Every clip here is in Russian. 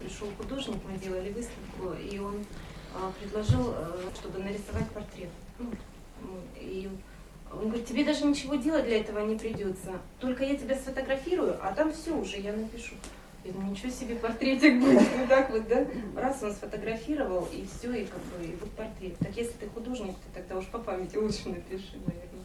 Пришел художник, мы делали выставку, и он а, предложил, э, чтобы нарисовать портрет. Ну, и он говорит, тебе даже ничего делать для этого не придется. Только я тебя сфотографирую, а там все уже я напишу. Я думаю, ничего себе портретик будет. Вот так вот, да? Раз он сфотографировал, и все, и как бы, и вот портрет. Так если ты художник, ты тогда уж по памяти лучше напиши, наверное.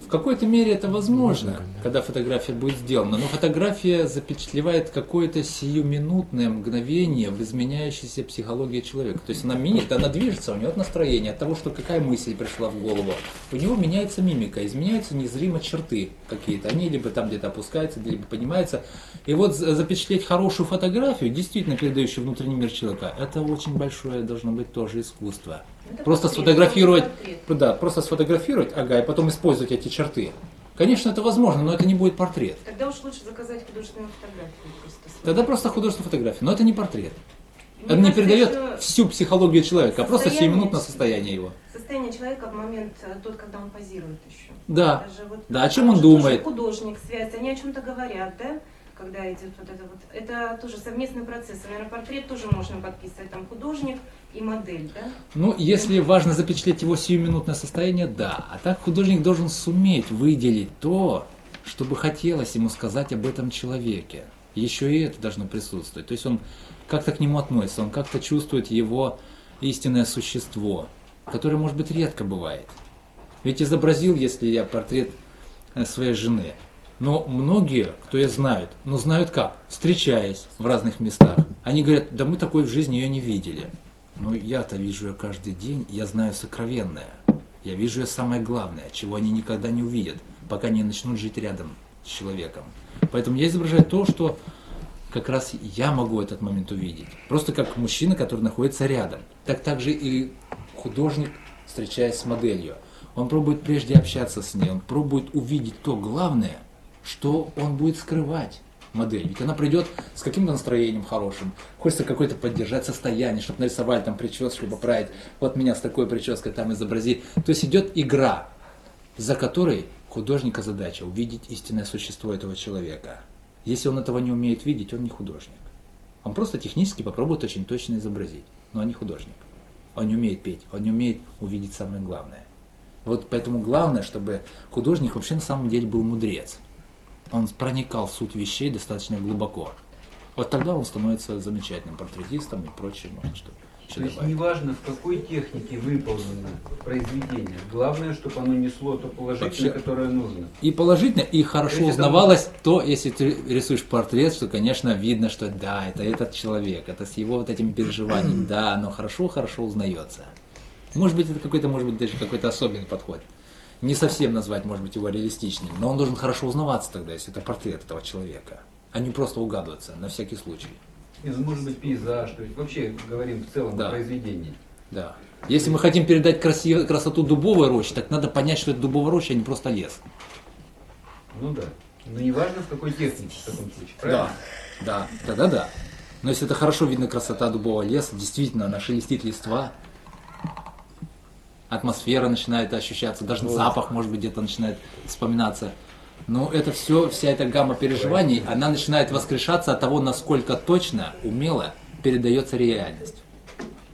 В какой-то мере это возможно, когда фотография будет сделана, но фотография запечатлевает какое-то сиюминутное мгновение в изменяющейся психологии человека. То есть она меняет, она движется, у него настроение, от того, что какая мысль пришла в голову. У него меняется мимика, изменяются незримо черты какие-то. Они либо там где-то опускаются, либо поднимаются. И вот за- запечатлеть хорошую фотографию, действительно передающую внутренний мир человека, это очень большое должно быть тоже искусство. Это Просто портрет, сфотографировать, портрет. да, просто сфотографировать, ага, и потом использовать эти черты. Конечно, это возможно, но это не будет портрет. Тогда уж лучше заказать художественную фотографию. Просто Тогда просто художественная фотография, но это не портрет. Мне это не передает что всю психологию человека, а просто состояние сиюминутное человека. состояние его. Состояние человека в момент э, тот, когда он позирует еще. Да. Даже вот, Да, о чем он думает? Художник, связь, они о чем-то говорят, да? Когда идет вот это вот. Это тоже совместный процесс. Наверное, портрет тоже можно подписывать. Там художник и модель, да? Ну, если важно запечатлеть его сиюминутное состояние, да. А так художник должен суметь выделить то, что бы хотелось ему сказать об этом человеке. Еще и это должно присутствовать. То есть он как-то к нему относится, он как-то чувствует его истинное существо, которое, может быть, редко бывает. Ведь изобразил, если я портрет э, своей жены, но многие, кто ее знают, ну знают как, встречаясь в разных местах, они говорят, да мы такой в жизни ее не видели. Но я-то вижу ее каждый день, я знаю сокровенное. Я вижу ее самое главное, чего они никогда не увидят, пока не начнут жить рядом с человеком. Поэтому я изображаю то, что как раз я могу этот момент увидеть. Просто как мужчина, который находится рядом. Так также и художник, встречаясь с моделью. Он пробует прежде общаться с ней, он пробует увидеть то главное, что он будет скрывать модель. Ведь она придет с каким-то настроением хорошим, хочется какое-то поддержать состояние, чтобы нарисовали там прическу, поправить, вот меня с такой прической там изобрази. То есть идет игра, за которой художника задача увидеть истинное существо этого человека. Если он этого не умеет видеть, он не художник. Он просто технически попробует очень точно изобразить, но он не художник. Он не умеет петь, он не умеет увидеть самое главное. Вот поэтому главное, чтобы художник вообще на самом деле был мудрец. Он проникал в суть вещей достаточно глубоко. Вот тогда он становится замечательным портретистом и можно что еще То есть добавить. неважно, в какой технике выполнено произведение. Главное, чтобы оно несло то положительное, Вообще- которое нужно. И положительно, и хорошо это узнавалось то, если ты рисуешь портрет, что, конечно, видно, что да, это этот человек, это с его вот этими переживаниями, да, оно хорошо-хорошо узнается. Может быть, это какой-то, может быть, даже какой-то особенный подход. Не совсем назвать, может быть, его реалистичным, но он должен хорошо узнаваться тогда, если это портрет этого человека, а не просто угадываться на всякий случай. И, может быть, пейзаж. То есть вообще говорим в целом Да. о произведении. Да. Если мы хотим передать краси- красоту дубовой рощи, так надо понять, что это дубовая роща, а не просто лес. Ну да. Но неважно, в какой технике в таком случае. Да, Правильно? да, тогда да. Но если это хорошо видно красота дубового леса, действительно, она шелестит листва, атмосфера начинает ощущаться, даже Вот. запах, может быть, где-то начинает вспоминаться. Но это все, вся эта гамма переживаний, она начинает воскрешаться от того, насколько точно, умело передается реальность.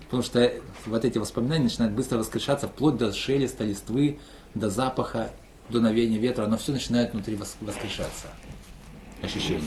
Потому что вот эти воспоминания начинают быстро воскрешаться вплоть до шелеста листвы, до запаха, дуновения ветра, оно все начинает внутри вос- воскрешаться. Ощущения.